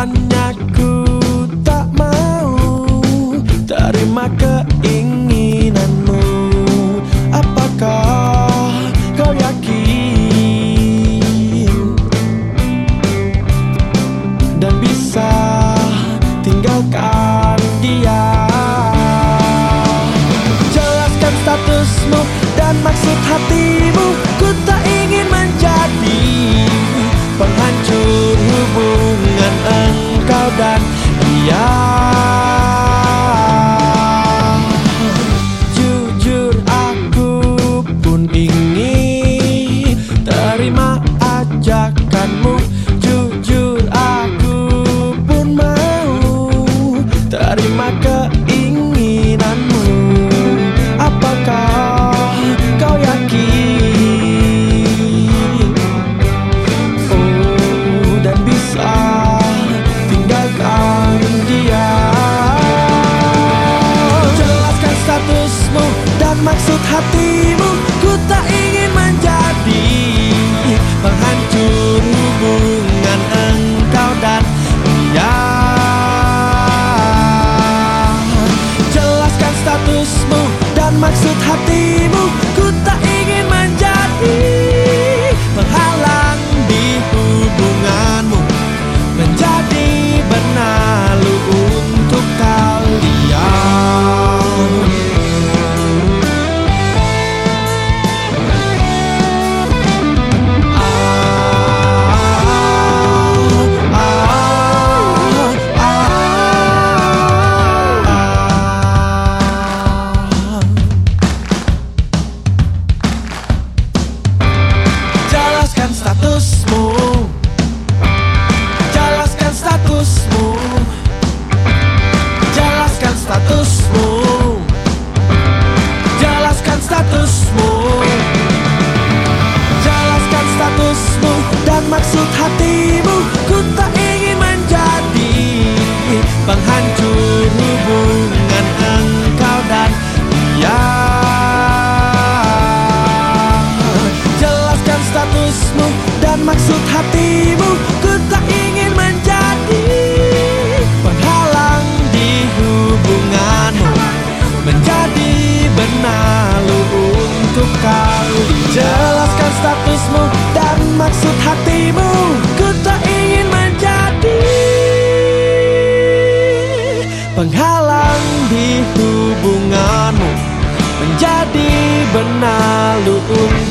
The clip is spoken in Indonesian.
Hanya ku tak mau terima keinginanmu. Apakah kau yakin? Dan bisa tinggalkan dia. Jelaskan statusmu dan maksud hatimu dia Ku tak statusmu. Jelaskan statusmu. Jelaskan statusmu. Jelaskan statusmu. Jelaskan statusmu dan maksud hatimu statusmu dan maksud hatimu. Ku tak ingin menjadi Penghalang di hubunganmu. Menjadi benalu untuk